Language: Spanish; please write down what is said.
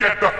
Get the